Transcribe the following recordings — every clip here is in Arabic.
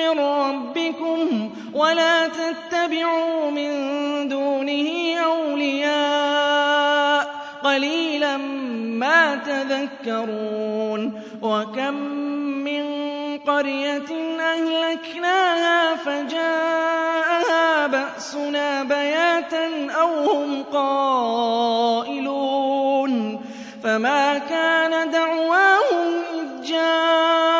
مِّن رَّبِّكُمْ وَلَا تَتَّبِعُوا مِن دُونِهِ أَوْلِيَاءَ ۗ قَلِيلًا مَّا تَذَكَّرُونَ وَكَم مِّن قَرْيَةٍ أَهْلَكْنَاهَا فَجَاءَهَا بَأْسُنَا بَيَاتًا أَوْ هُمْ قَائِلُونَ فَمَا كَانَ دَعْوَاهُمْ إِذْ جَاءَهُم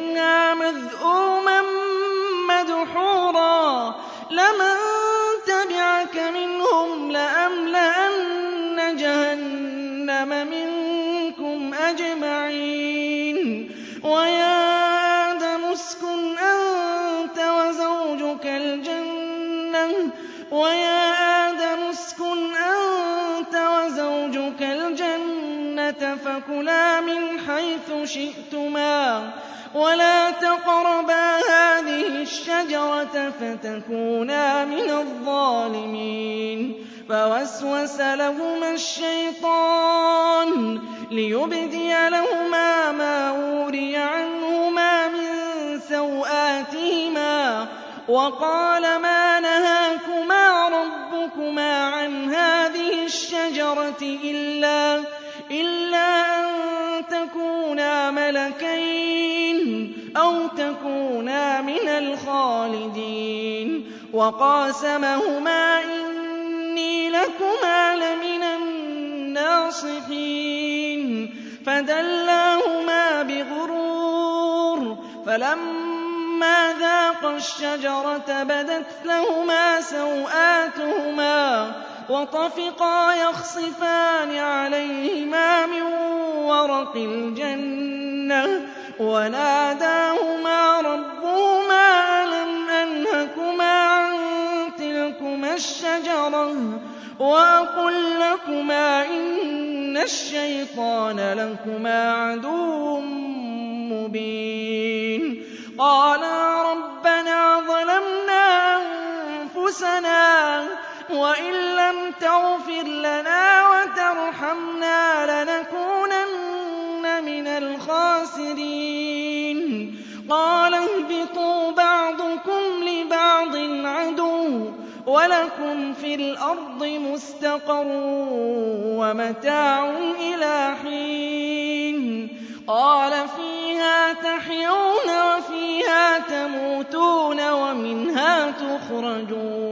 مَذْءُومًا مَّدْحُورًا ۖ لَّمَن تَبِعَكَ مِنْهُمْ لَأَمْلَأَنَّ جَهَنَّمَ مِنكُمْ أَجْمَعِينَ. وَيَا آدَمُ اسْكُنْ أَنتَ وَزَوْجُكَ الْجَنَّةَ فَكُلَا مِنْ حَيْثُ شِئْتُمَا. وَلَا تَقْرَبَا هَٰذِهِ الشَّجَرَةَ فَتَكُونَا مِنَ الظَّالِمِينَ فَوَسْوَسَ لَهُمَا الشَّيْطَانُ لِيُبْدِيَ لَهُمَا مَا وُورِيَ عَنْهُمَا مِن سَوْآتِهِمَا وَقَالَ مَا نَهَاكُمَا رَبُّكُمَا عَنْ هَٰذِهِ الشَّجَرَةِ إِلَّا أَن تَكُونَا مَلَكَيْنِ أَوْ تَكُونَا مِنَ الْخَالِدِينَ وَقَاسَمَهُمَا إِنِّي لَكُمَا لَمِنَ النَّاصِحِينَ فَدَلَّاهُمَا بِغُرُورٍ فَلَمَّا ذَاقَا الشَّجَرَةَ بَدَتْ لَهُمَا سَوْآتُهُمَا وَطَفِقَا يَخْصِفَانِ عَلَيْهِمَا مِن وَرَقِ الْجَنَّةِ وَنَادَاهُمَا رَبُّهُمَا أَلَمْ أَنْهَكُمَا عَن تِلْكُمَا الشَّجَرَةِ وَأَقُل لَّكُمَا إِنَّ الشَّيْطَانَ لَكُمَا عَدُوٌّ مُّبِينٌ قَالَا رَبَّنَا ظَلَمْنَا أَنفُسَنَا وَإِن لَّمْ تَغْفِرْ لَنَا وَتَرْحَمْنَا لَنَكُونَنَّ مِنَ الْخَاسِرِينَ قَالَ اهْبِطُوا بَعْضُكُمْ لِبَعْضٍ عَدُوٌّ ۖ وَلَكُمْ فِي الْأَرْضِ مُسْتَقَرٌّ وَمَتَاعٌ إِلَىٰ حِينٍ قَالَ فِيهَا تَحْيَوْنَ وَفِيهَا تَمُوتُونَ وَمِنْهَا تُخْرَجُونَ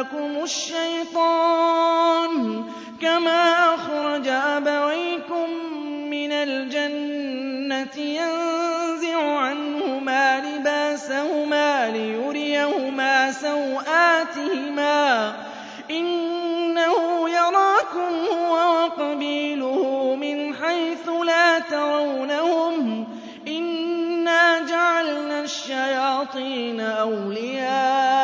يَفْتِنَنَّكُمُ الشَّيْطَانُ كَمَا أَخْرَجَ أَبَوَيْكُم مِّنَ الْجَنَّةِ يَنزِعُ عَنْهُمَا لِبَاسَهُمَا لِيُرِيَهُمَا سَوْآتِهِمَا ۗ إِنَّهُ يَرَاكُمْ هُوَ وَقَبِيلُهُ مِنْ حَيْثُ لَا تَرَوْنَهُمْ ۗ إِنَّا جَعَلْنَا الشَّيَاطِينَ أَوْلِيَاءَ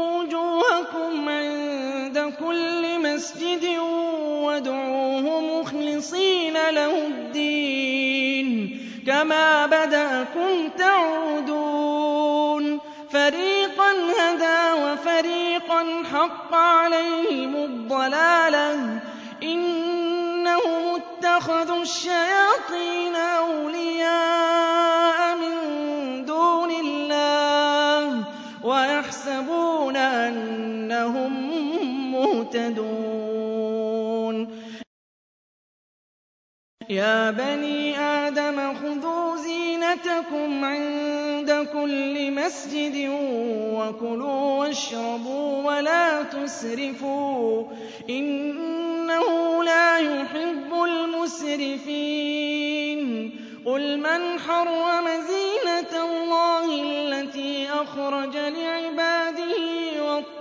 كُلِّ مَسْجِدٍ وَادْعُوهُ مُخْلِصِينَ لَهُ الدِّينَ. كَمَا بَدَأَكُمْ تَعُودُونَ. فَرِيقًا هَدَىٰ وَفَرِيقًا حَقَّ عَلَيْهِمُ الضَّلَالَةُ ۗ. إِنَّهُمُ اتَّخَذُوا الشَّيَاطِينَ أَوْلِيَاءَ مِن دُونِ اللَّهِ. وَيَحْسَبُونَ أَنَّهُم مُّهْتَدُونَ يَا بَنِي آدَمَ خُذُوا زِينَتَكُمْ عِندَ كُلِّ مَسْجِدٍ وَكُلُوا وَاشْرَبُوا وَلَا تُسْرِفُوا ۚ. إِنَّهُ لَا يُحِبُّ الْمُسْرِفِينَ. قُلْ مَنْ حَرَّمَ زِينَةَ اللَّهِ الَّتِي أَخْرَجَ لِعِبَادِهِ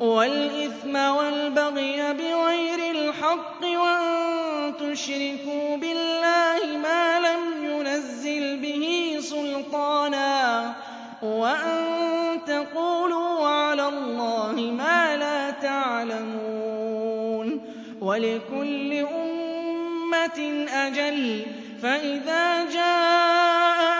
وَالْإِثْمَ وَالْبَغْيَ بِغَيْرِ الْحَقِّ وَأَن تُشْرِكُوا بِاللَّهِ مَا لَمْ يُنَزِّلْ بِهِ سُلْطَانًا وَأَن تَقُولُوا عَلَى اللَّهِ مَا لَا تَعْلَمُونَ وَلِكُلِّ أُمَّةٍ أَجَلٌ ۖ فَإِذَا جَاءَ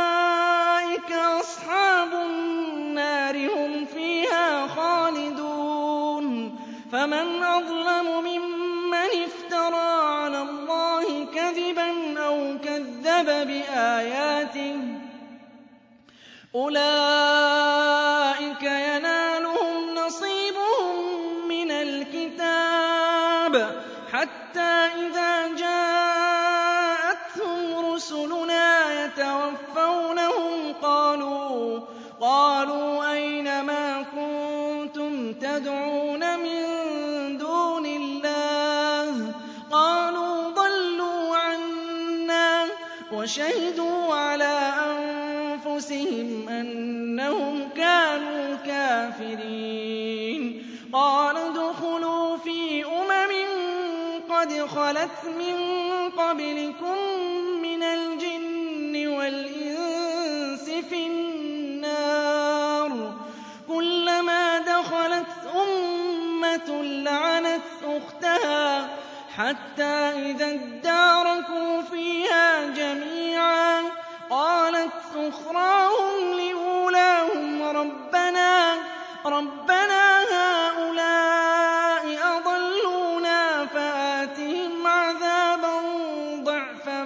فَمَنْ أَظْلَمُ مِمَّنِ افْتَرَىٰ عَلَى اللَّهِ كَذِبًا أَوْ كَذَّبَ بِآيَاتِهِ ۚ أُولَٰئِكَ يَنَالُهُمْ نَصِيبُهُم مِّنَ الْكِتَابِ حَتَّىٰ إِذَا جَاءَتْهُمْ رُسُلُنَا يَتَوَفَّوْنَهُمْ قَالُوا أَيْنَ مَا كُنتُمْ تَدْعُونَ وَشَهِدُوا عَلَىٰ أَنفُسِهِمْ أَنَّهُمْ كَانُوا كَافِرِينَ. قَالَ ادْخُلُوا فِي أُمَمٍ قَدْ خَلَتْ مِن قَبْلِكُم مِّنَ الْجِنِّ وَالْإِنسِ فِي النَّارِ ۖ. كُلَّمَا دَخَلَتْ أُمَّةٌ لَّعَنَتْ أُخْتَهَا حَتَّىٰ إِذَا ادَّارَكُوا فِيهَا جَمِيعًا قَالَتْ أُخْرَاهُمْ لِأُولَاهُمْ رَبَّنَا هَٰؤُلَاءِ أَضَلُّونَا فَآتِهِمْ عَذَابًا ضِعْفًا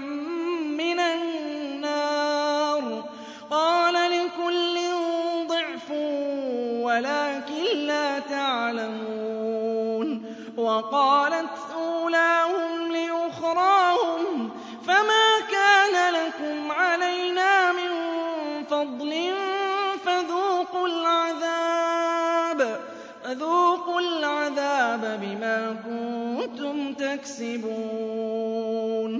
مِّنَ النَّارِ ۖ. قَالَ لِكُلٍّ ضِعْفٌ وَلَٰكِن لَّا تَعْلَمُونَ. كُنتُمْ تَكْسِبُونَ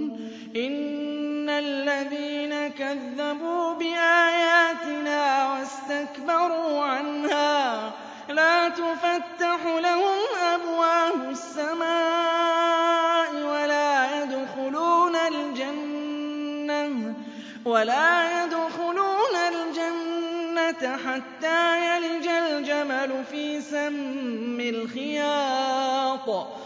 إِنَّ الَّذِينَ كَذَّبُوا بِآيَاتِنَا وَاسْتَكْبَرُوا عَنْهَا لَا تُفَتَّحُ لَهُمْ أَبْوَابُ السَّمَاءِ وَلَا يَدْخُلُونَ الْجَنَّةَ حَتَّىٰ يَلِجَ الْجَمَلُ فِي سَمِّ الْخِيَاطِ ۚ.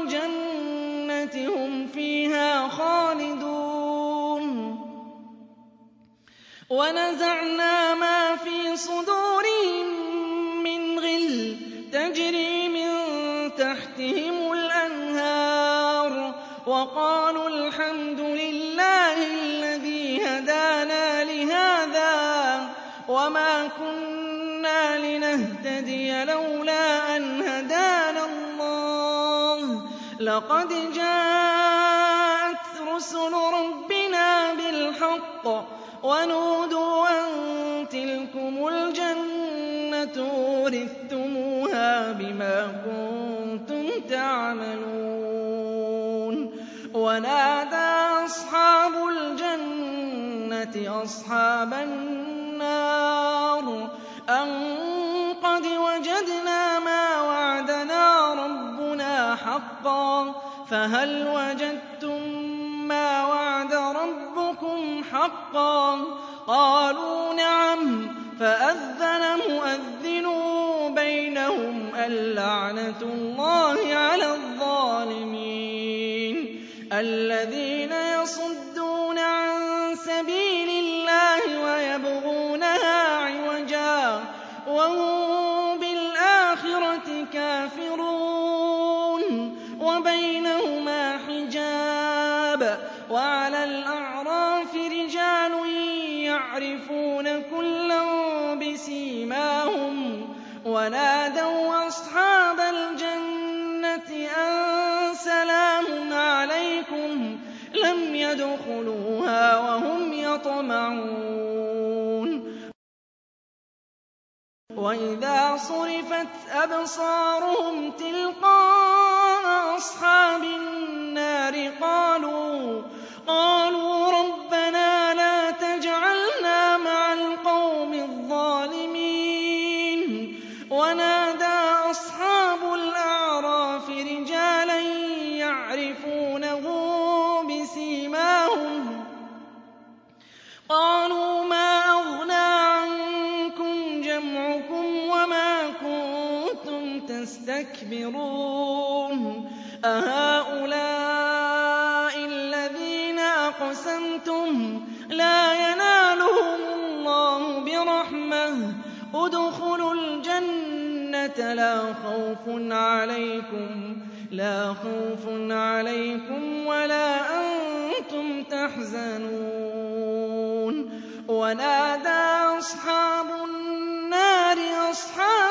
ۖ خَالِدُونَ. وَنَزَعْنَا مَا فِي صُدُورِهِم مِّنْ غِلٍّ تَجْرِي مِن تَحْتِهِمُ الْأَنْهَارُ. وَقَالُوا الْحَمْدُ لِلَّهِ الَّذِي هَدَانَا لِهَٰذَا وَمَا كُنَّا لِنَهْتَدِيَ لَوْلَا أَنْ هَدَانَا اللَّهُ ۖ. لَقَدْ جَاءَتْ رُسُلُ رَبِّنَا بِالْحَقِّ ۖ وَنُودُوا أَن تِلْكُمُ الْجَنَّةُ أُورِثْتُمُوهَا بِمَا كُنتُمْ تَعْمَلُونَ. وَنَادَىٰ أَصْحَابُ الْجَنَّةِ أَصْحَابَ النَّارِ أَن قَدْ وَجَدْنَا مَا وَعَدَنَا رَبُّنَا حَقًّا فَهَلْ وَجَدتُّم حَقًّا ۖ. قَالُوا نَعَمْ فَأَذَّنَ مُؤَذِّنٌ بَيْنَهُمْ اللَّعْنَةُ اللَّهِ عَلَى الظَّالِمِينَ الَّذِينَ يَصُدُّونَ أَصْحَابَ الْجَنَّةِ أَن سَلَامٌ عَلَيْكُمْ ۚ لَمْ يَدْخُلُوهَا وَهُمْ يَطْمَعُونَ. وَإِذَا صُرِفَتْ أَبْصَارُهُمْ تِلْقَاءَ أَصْحَابِ النَّارِ قَالُوا قَالُوا تَسْتَكْبِرُونَ أَهَٰؤُلَاءِ الَّذِينَ أَقْسَمْتُمْ لَا يَنَالُهُمُ اللَّهُ بِرَحْمَةٍ. ادْخُلُوا الْجَنَّةَ لَا خَوْفٌ عَلَيْكُمْ وَلَا أَنتُمْ تَحْزَنُونَ. وَنَادَىٰ أَصْحَابُ النَّارِ أَصْحَابَ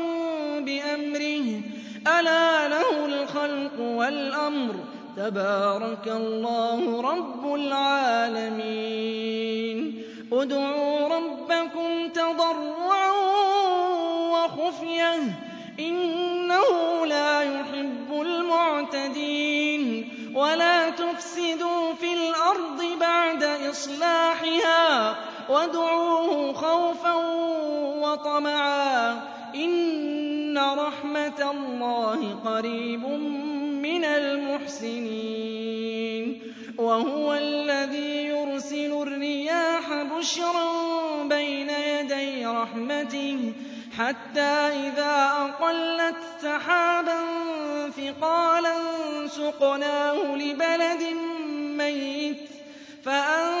بِأَمْرِهِ ۗ. أَلَا لَهُ الْخَلْقُ وَالْأَمْرُ ۗ. تَبَارَكَ اللَّهُ رَبُّ الْعَالَمِينَ. ادْعُوا رَبَّكُمْ تَضَرُّعًا وَخُفْيَةً ۚ. إِنَّهُ لَا يُحِبُّ الْمُعْتَدِينَ. وَلَا تُفْسِدُوا فِي الْأَرْضِ بَعْدَ إِصْلَاحِهَا. وَادْعُوهُ خَوْفًا وَطَمَعًا ۚ. إِنَّ رَحْمَتَ اللَّهِ قَرِيبٌ مِّنَ الْمُحْسِنِينَ وَهُوَ الَّذِي يُرْسِلُ الرِّيَاحَ بُشْرًا بَيْنَ يَدَيْ رَحْمَتِهِ حَتَّىٰ إِذَا أَقَلَّتْ سَحَابًا ثِقَالًا سُقْنَاهُ لِبَلَدٍ مَّيِّتٍ فَأَنزَلْنَا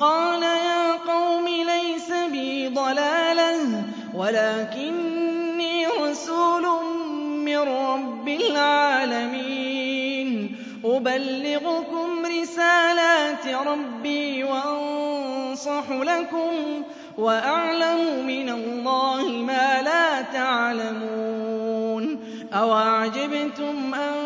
قال يا قوم ليس بي ضلالة ولكني رسول من رب العالمين. أبلغكم رسالات ربي وأنصح لكم وأعلم من الله ما لا تعلمون. أَوَعَجِبْتُمْ أَن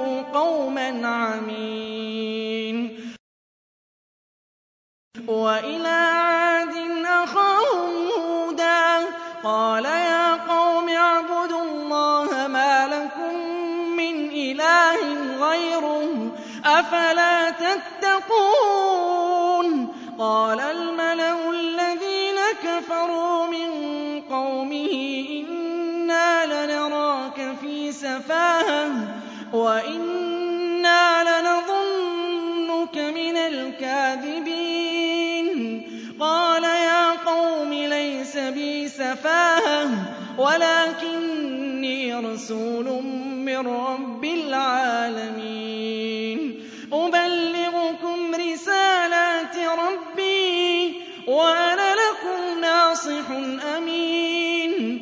قَوْمًا عَمِينَ. وَإِلَىٰ عَادٍ أَخَاهُمْ هُودًا ۚ. قَالَ يَا قَوْمِ اعْبُدُوا اللَّهَ مَا لَكُم مِّنْ إِلَٰهٍ غَيْرُهُ ۖ. أَفَلَا تَتَّقُونَ؟ قَالَ الْمَلَأُ الَّذِينَ كَفَرُوا مِن قَوْمِهِ إِنَّا لَنَرَاكَ فِي سَفَاهَةٍ. وَإِنَّا الْكَاذِبِينَ. قَالَ يَا قَوْمِ لَيْسَ بِي سَفَاهَةٌ وَلَٰكِنِّي رَسُولٌ مِّن رَّبِّ الْعَالَمِينَ. أُبَلِّغُكُمْ رِسَالَاتِ رَبِّي وَأَنَا لَكُمْ نَاصِحٌ أَمِينٌ.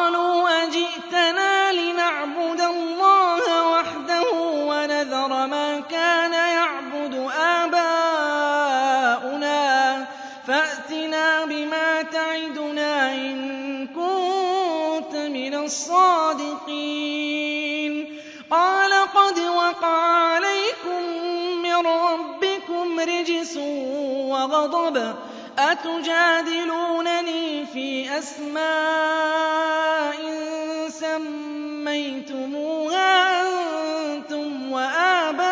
الصَّادِقِينَ. قَالَ قَدْ وَقَعَ عَلَيْكُم مِّن رَّبِّكُمْ رِجْسٌ وَغَضَبٌ. أَتُجَادِلُونَنِي فِي أَسْمَاءٍ سَمَّيْتُمُوهَا أَنتُمْ وَآبَاؤُكُم؟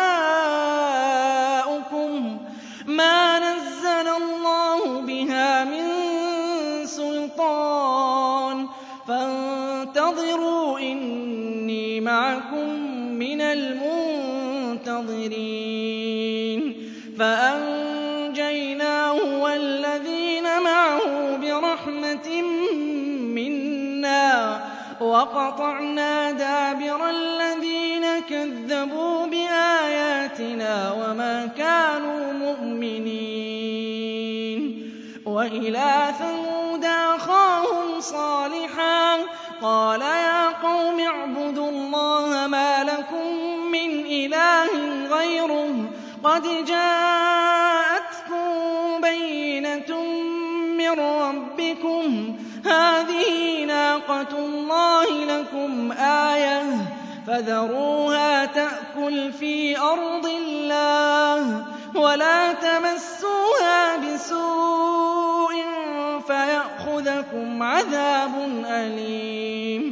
الْمُنتَظِرِينَ فَأَنجَيْنَاهُ وَالَّذِينَ مَعَهُ بِرَحْمَةٍ مِّنَّا. وَقَطَعْنَا دَابِرَ الَّذِينَ كَذَّبُوا بِآيَاتِنَا وَمَا كَانُوا مُؤْمِنِينَ. وَإِلَىٰ ثَمُودَ أَخَاهُمْ صَالِحًا ۚ. قَالَ يَا قَوْمِ اعْبُدُوا اللَّهَ مَا لَكُم مِّنْ إِلَٰهٍ قَدْ جَاءَتْكُم بَيِّنَةٌ مِّن رَّبِّكُمْ ۖ. هَٰذِهِ نَاقَةُ اللَّهِ لَكُمْ آيَةً ۖ. فَذَرُوهَا تَأْكُلْ فِي أَرْضِ اللَّهِ وَلَا تَمَسُّوهَا بِسُوءٍ فَيَأْخُذَكُمْ عَذَابٌ أَلِيمٌ.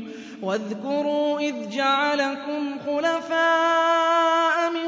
وَاذْكُرُوا إِذْ جَعَلَكُمْ خُلَفَاءَ مِن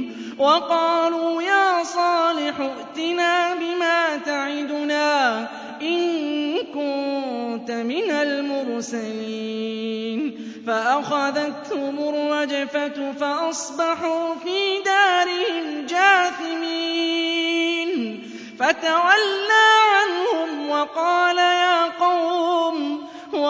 وَقَالُوا يَا صَالِحُ ائْتِنَا بِمَا تَعِدُنَا إِن كُنتَ مِنَ الْمُرْسَلِينَ. فَأَخَذَتْهُمُ الرَّجْفَةُ فَأَصْبَحُوا فِي دَارِهِمْ جَاثِمِينَ. فَتَوَلَّىٰ عَنْهُمْ وَقَالَ يَا قَوْمِ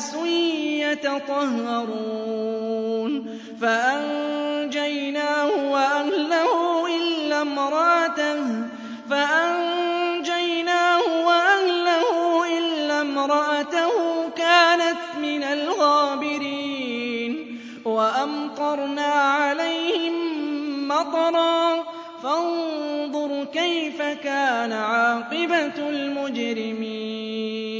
أُنَاسٌ يَتَطَهَّرُونَ فَأَنجَيْنَاهُ وَأَهْلَهُ إِلَّا امْرَأَتَهُ فَأَنجَيْنَاهُ وَأَهْلَهُ إِلَّا امْرَأَتَهُ كَانَتْ مِنَ الْغَابِرِينَ وَأَمْطَرْنَا عَلَيْهِم مَّطَرًا فَانظُرْ كَيْفَ كَانَ عَاقِبَةُ الْمُجْرِمِينَ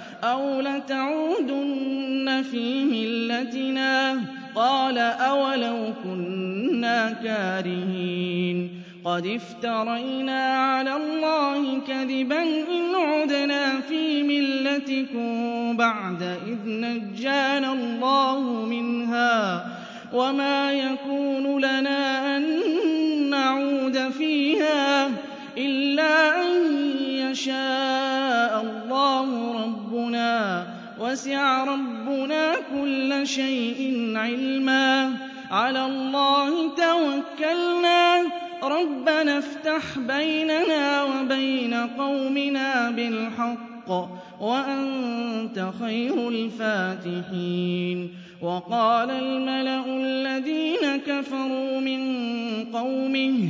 أَوْ لَتَعُودُنَّ فِي مِلَّتِنَا ۚ قَالَ أَوَلَوْ كُنَّا كَارِهِينَ قَدِ افْتَرَيْنَا عَلَى اللَّهِ كَذِبًا إِنْ عُدْنَا فِي مِلَّتِكُم بَعْدَ إِذْ نَجَّانَا اللَّهُ مِنْهَا ۚ وَمَا يَكُونُ لَنَا أَن نَّعُودَ فِيهَا إِلَّا أَن يَشَاءَ وَسِعَ رَبُّنَا كُلَّ شَيْءٍ عِلْمًا. عَلَى اللَّهِ تَوَكَّلْنَا. رَبَّنَا افْتَحْ بَيْنَنَا وَبَيْنَ قَوْمِنَا بِالْحَقِّ وَأَنتَ خَيْرُ الْفَاتِحِينَ. وَقَالَ الْمَلَأُ الَّذِينَ كَفَرُوا مِن قَوْمِهِ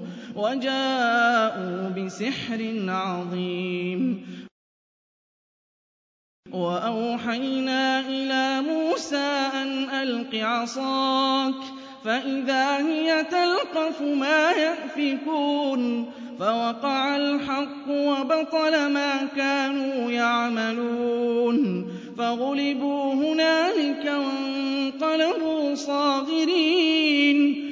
وَجَاءُوا بِسِحْرٍ عَظِيمٍ. وَأَوْحَيْنَا إِلَىٰ مُوسَىٰ أَنْ أَلْقِ عَصَاكَ فَإِذَا هِيَ تَلْقَفُ مَا يَأْفِكُونَ. فَوَقَعَ الْحَقُّ وَبَطَلَ مَا كَانُوا يَعْمَلُونَ. فَغُلِبُوا هُنَالِكَ وَانقَلَبُوا صَاغِرِينَ.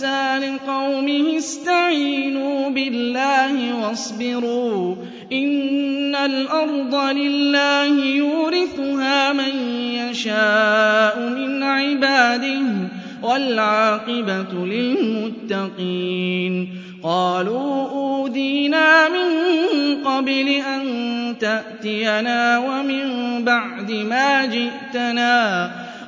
لِقَوْمِهِ اسْتَعِينُوا بِاللَّهِ وَاصْبِرُوا ۖ إِنَّ الْأَرْضَ لِلَّهِ يُورِثُهَا مَن يَشَاءُ مِنْ عِبَادِهِ ۖ وَالْعَاقِبَةُ لِلْمُتَّقِينَ قَالُوا أُوذِينَا مِن قَبْلِ أَن تَأْتِيَنَا وَمِن بَعْدِ مَا جِئْتَنَا ۚ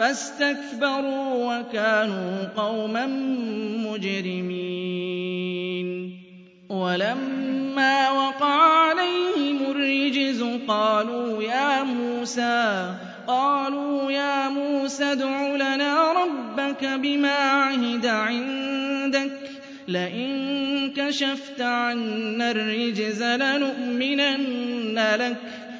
فَاسْتَكْبَرُوا وَكَانُوا قَوْمًا مُّجْرِمِينَ. وَلَمَّا وَقَعَ عَلَيْهِمُ الرِّجْزُ قَالُوا يَا مُوسَىٰ مُوسَى ادْعُ لَنَا رَبَّكَ بِمَا عَهِدَ عِندَكَ. لَئِن كَشَفْتَ عَنَّا الرِّجْزَ لَنُؤْمِنَنَّ لَكَ.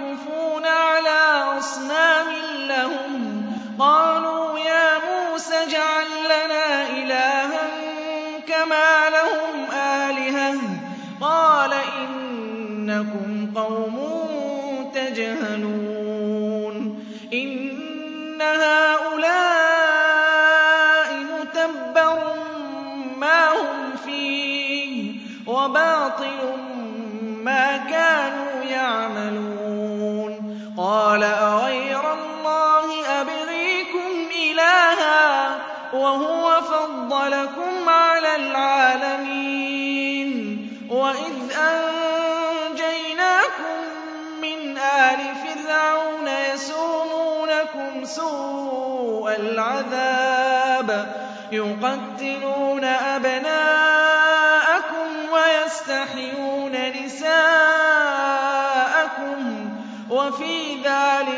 يَعْكُفُونَ عَلَىٰ أَصْنَامٍ لَّهُمْ. قَالُوا يَا مُوسَى اجْعَل لَّنَا إِلَٰهًا كَمَا لَهُمْ آلِهَةٌ ۚ. قَالَ إِنَّكُمْ قَوْمٌ تَجْهَلُونَ. وَهُوَ فَضَّلَكُمْ عَلَى الْعَالَمِينَ. وَإِذْ أَنجَيْنَاكُم مِّنْ آلِ فِرْعَوْنَ يَسُومُونَكُمْ سُوءَ الْعَذَابِ يُقَتِّلُونَ أَبْنَاءَكُمْ وَيَسْتَحْيُونَ نِسَاءَكُمْ وَفِي ذَٰلِكُم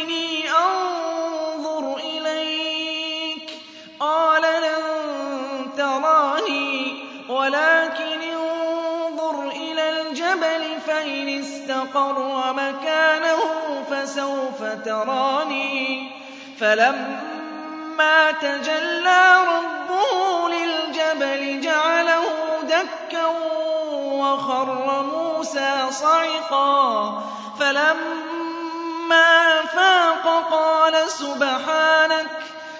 اسْتَقَرَّ مَكَانَهُ فَسَوْفَ تَرَانِي ۚ فَلَمَّا تَجَلَّىٰ رَبُّهُ لِلْجَبَلِ جَعَلَهُ دَكًّا وَخَرَّ مُوسَىٰ صَعِقًا ۚ فَلَمَّا أَفَاقَ قَالَ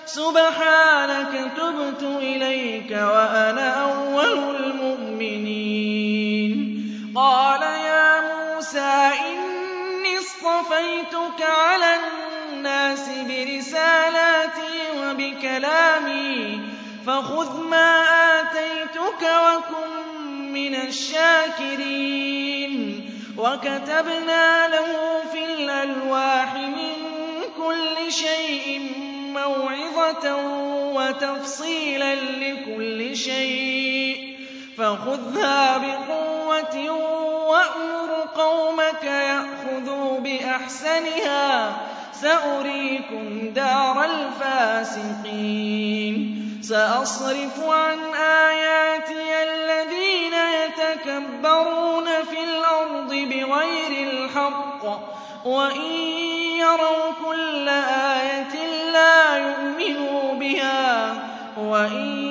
سُبْحَانَكَ تُبْتُ إِلَيْكَ وَأَنَا أَوَّلُ الْمُؤْمِنِينَ. قَالَ اصْطَفَيْتُكَ عَلَى النَّاسِ بِرِسَالَاتِي وَبِكَلَامِي فَخُذْ مَا آتَيْتُكَ وَكُن مِّنَ الشَّاكِرِينَ. وَكَتَبْنَا لَهُ فِي الْأَلْوَاحِ مِن كُلِّ شَيْءٍ مَّوْعِظَةً وَتَفْصِيلًا لِّكُلِّ شَيْءٍ فَخُذْهَا بِقُوَّةٍ وَأْمُرْ قَوْمَكَ يَأْخُذُوا بِأَحْسَنِهَا ۚ سَأُرِيكُمْ دَارَ الْفَاسِقِينَ. سَأَصْرِفُ عَنْ آيَاتِيَ الَّذِينَ يَتَكَبَّرُونَ فِي الْأَرْضِ بِغَيْرِ الْحَقِّ وَإِن يَرَوْا كُلَّ آيَةٍ لَّا يُؤْمِنُوا بِهَا وَإِن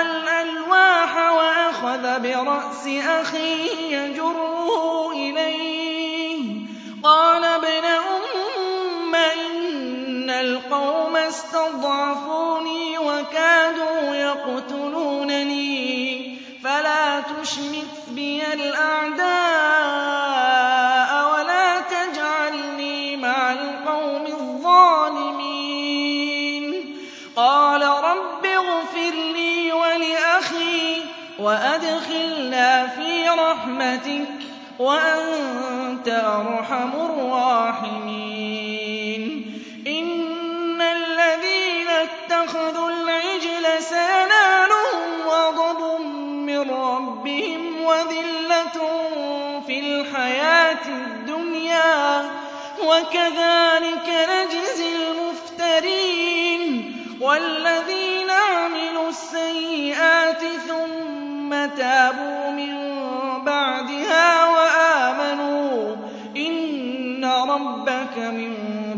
الْأَلْوَاحَ وَأَخَذَ بِرَأْسِ أَخِيهِ يَجُرُّهُ إِلَيْهِ. قَالَ ابْنَ أُمَّ إِنَّ الْقَوْمَ اسْتَضْعَفُونِي وَكَادُوا يَقْتُلُونَنِي. فَلَا تُشْمِتْ بِيَ الْأَعْدَاءَ وَأَنتَ أَرْحَمُ الرَّاحِمِينَ. إِنَّ الَّذِينَ اتَّخَذُوا الْعِجْلَ سَيَنَالُهُمْ غَضَبٌ مِّن رَّبِّهِمْ وَذِلَّةٌ فِي الْحَيَاةِ الدُّنْيَا ۚ. وَكَذَٰلِكَ نَجْزِي الْمُفْتَرِينَ. وَالَّذِينَ عَمِلُوا السَّيِّئَاتِ ثُمَّ تَابُوا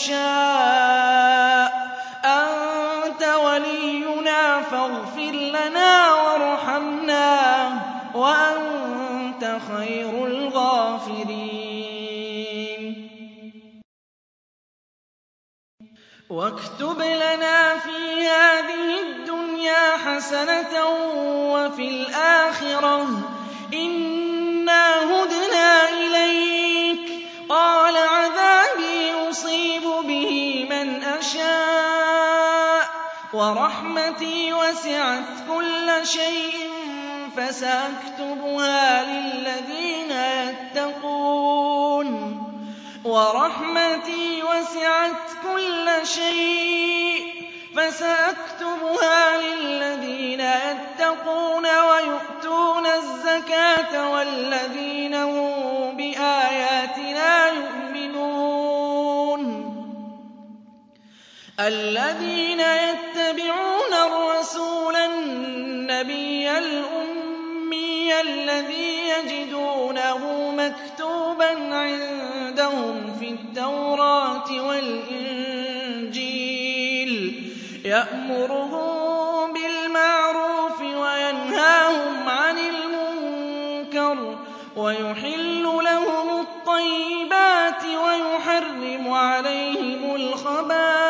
تَشَاءُ ۖ أَنتَ وَلِيُّنَا فَاغْفِرْ لَنَا وَارْحَمْنَا ۖ وَأَنتَ خَيْرُ الْغَافِرِينَ. وَاكْتُبْ لَنَا فِي هَٰذِهِ الدُّنْيَا حَسَنَةً وَفِي الْآخِرَةِ. إِنَّا هُدْنَا إِلَيْكَ ۚ. قَالَ عَذَابِي أُصِيبُ بِهِ مَنْ أَشَاءُ ۖ وَرَحْمَتِي وَسِعَتْ كُلَّ شَيْءٍ فَسَأَكْتُبُهَا لِلَّذِينَ يَتَّقُونَ وَرَحْمَتِي وَسِعَتْ كُلَّ شَيْءٍ فَسَأَكْتُبُهَا لِلَّذِينَ يَتَّقُونَ وَيُؤْتُونَ الزَّكَاةَ وَالَّذِينَ هُم بِآيَاتِنَا يُؤْمِنُونَ. الَّذِينَ يَتَّبِعُونَ الرَّسُولَ النَّبِيَّ الْأُمِّيَّ الَّذِي يَجِدُونَهُ مَكْتُوبًا عِندَهُمْ فِي التَّوْرَاةِ وَالْإِنجِيلِ يَأْمُرُهُم بِالْمَعْرُوفِ وَيَنْهَاهُمْ عَنِ الْمُنكَرِ وَيُحِلُّ لَهُمُ الطَّيِّبَاتِ وَيُحَرِّمُ عَلَيْهِمُ الْخَبَائِثَ.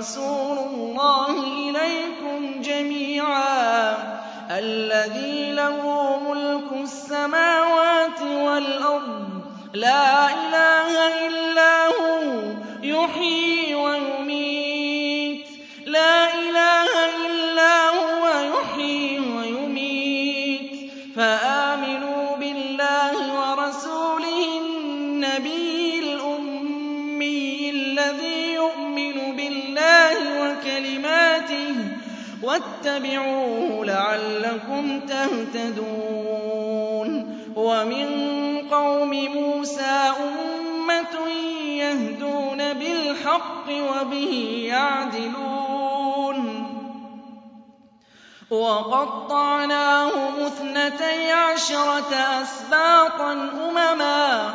رَسُولُ اللَّهِ إِلَيْكُمْ جَمِيعًا الَّذِي لَهُ مُلْكُ السَّمَاوَاتِ وَالْأَرْضِ لَا إِلَٰهَ وَاتَّبِعُوهُ لَعَلَّكُمْ تَهْتَدُونَ. وَمِن قَوْمِ مُوسَىٰ أُمَّةٌ يَهْدُونَ بِالْحَقِّ وَبِهِ يَعْدِلُونَ. وَقَطَّعْنَاهُمُ اثْنَتَيْ عَشْرَةَ أَسْبَاطًا أُمَمًا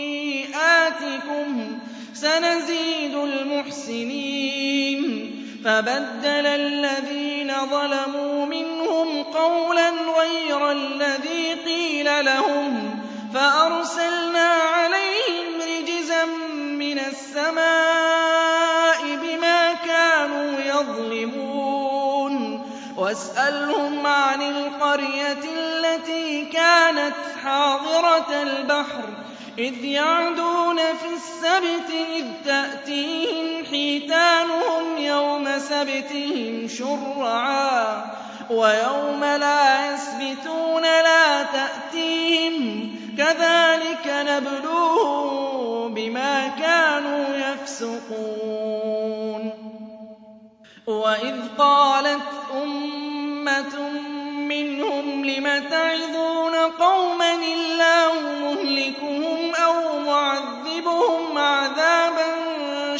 سَنَزِيدُ الْمُحْسِنِينَ فَبَدَّلَ الَّذِينَ ظَلَمُوا مِنْهُمْ قَوْلًا غَيْرَ الَّذِي قِيلَ لَهُمْ فَأَرْسَلْنَا عَلَيْهِمْ رِجْزًا مِّنَ السَّمَاءِ بِمَا كَانُوا يَظْلِمُونَ وَاسْأَلْهُمْ عَنِ الْقَرْيَةِ الَّتِي كَانَتْ حَاضِرَةَ الْبَحْرِ إِذْ يَعْدُونَ فِي السَّبْتِ إِذْ تَأْتِيهِمْ حِيتَانُهُمْ يَوْمَ سَبْتِهِمْ شُرَّعًا وَيَوْمَ لَا يَسْبِتُونَ لَا تَأْتِيهِمْ ۚ كَذَٰلِكَ نَبْلُوهُم بِمَا كَانُوا يَفْسُقُونَ. وَإِذْ قَالَتْ أُمَّةٌ مِّنْهُمْ لِمَ تَعِظُونَ قَوْمًا اللَّهُ مُهْلِكُهُمْ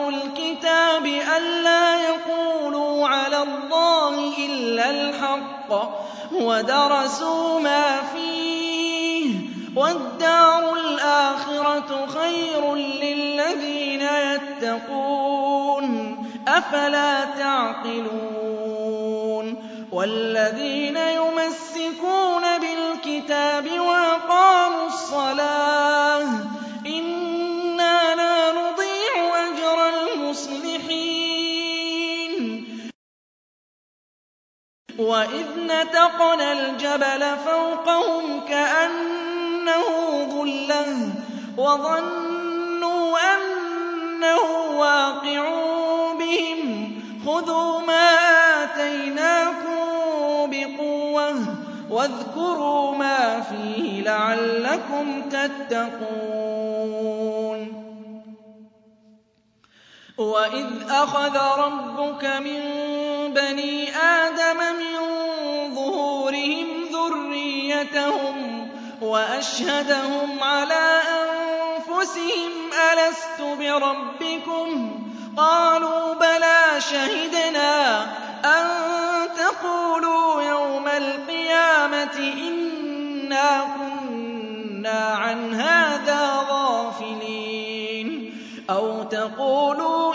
مِّيثَاقُ الْكِتَابِ أَلَّا يَقُولُوا عَلَى اللَّهِ إِلَّا الْحَقَّ وَدَرَسُوا مَا فِيهِ ۗ وَالدَّارُ الْآخِرَةُ خَيْرٌ لِّلَّذِينَ يَتَّقُونَ ۗ أَفَلَا تَعْقِلُونَ وَالَّذِينَ يُمَسِّكُونَ بِالْكِتَابِ وَأَقَامُوا الصَّلَاةَ وَإِذْ نَتَقْنَا الْجَبَلَ فَوْقَهُمْ كَأَنَّهُ ظُلَّةٌ وَظَنُّوا أَنَّهُ وَاقِعٌ بِهِمْ خُذُوا مَا آتَيْنَاكُم بِقُوَّةٍ وَاذْكُرُوا مَا فِيهِ لَعَلَّكُمْ تَتَّقُونَ وَإِذْ أَخَذَ رَبُّكَ مِن بَنِي آدَمَ مِن ظُهُورِهِمْ ذُرِّيَّتَهُمْ وَأَشْهَدَهُمْ عَلَىٰ أَنفُسِهِمْ أَلَسْتُ بِرَبِّكُمْ ۖ؟ قَالُوا بَلَىٰ شَهِدْنَا أَن تَقُولُوا يَوْمَ الْقِيَامَةِ إِنَّا كُنَّا عَنْ هَٰذَا غَافِلِينَ أَوْ تَقُولُوا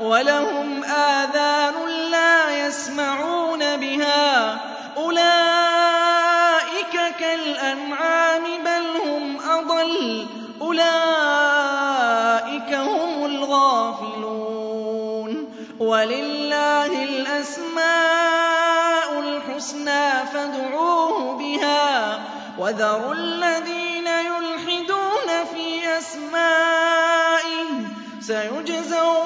وَلَهُمْ آذَانٌ لَّا يَسْمَعُونَ بِهَا ۚ. أُولَٰئِكَ كَالْأَنْعَامِ بَلْ هُمْ أَضَلُّ ۚ. أُولَٰئِكَ هُمُ الْغَافِلُونَ. وَلِلَّهِ الْأَسْمَاءُ الْحُسْنَىٰ فَادْعُوهُ بِهَا ۖ. وَذَرُوا الَّذِينَ يُلْحِدُونَ فِي أَسْمَائِهِ ۚ. سَيُجْزَوْنَ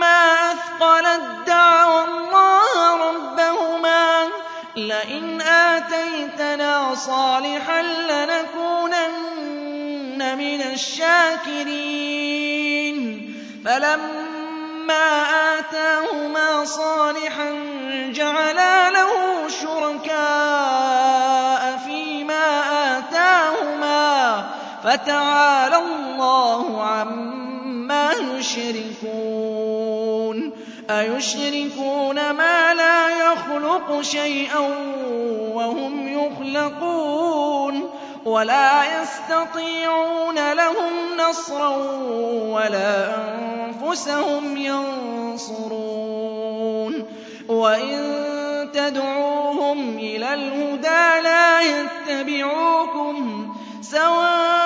فَلَمَّا أَثْقَلَت دَّعَوَا اللَّهَ رَبَّهُمَا لَئِنْ آتَيْتَنَا صَالِحًا لَّنَكُونَنَّ مِنَ الشَّاكِرِينَ. فَلَمَّا آتَاهُمَا صَالِحًا جَعَلَا لَهُ شُرَكَاءَ فِيمَا آتَاهُمَا ۚ فَتَعَالَى اللَّهُ عَمَّا أَيُشْرِكُونَ مَا لَا يَخْلُقُ شَيْئًا وَهُمْ يُخْلَقُونَ وَلَا يَسْتَطِيعُونَ لَهُمْ نَصْرًا وَلَا أَنفُسَهُمْ يَنصُرُونَ وَإِن تَدْعُوهُمْ إِلَى الْهُدَىٰ لَا يَتَّبِعُوكُمْ ۚ سَوَاءٌ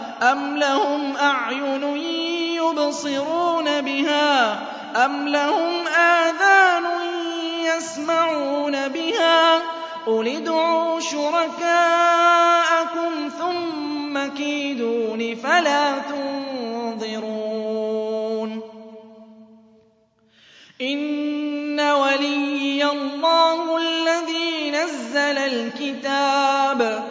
أَمْ لَهُمْ أَعْيُنٌ يُبْصِرُونَ بِهَا أَمْ لَهُمْ آذَانٌ يَسْمَعُونَ بِهَا ۚ قُلِ ادْعُوا شُرَكَاءَكُمْ ثُمَّ كِيدُونِ فَلَا تُنظِرُونِ إِنَّ وَلِيَّ اللَّهُ الَّذِي نَزَّلَ الْكِتَابَ ۖ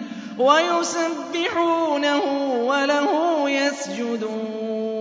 وَيُسَبِّحُونَهُ وَلَهُ يَسْجُدُونَ.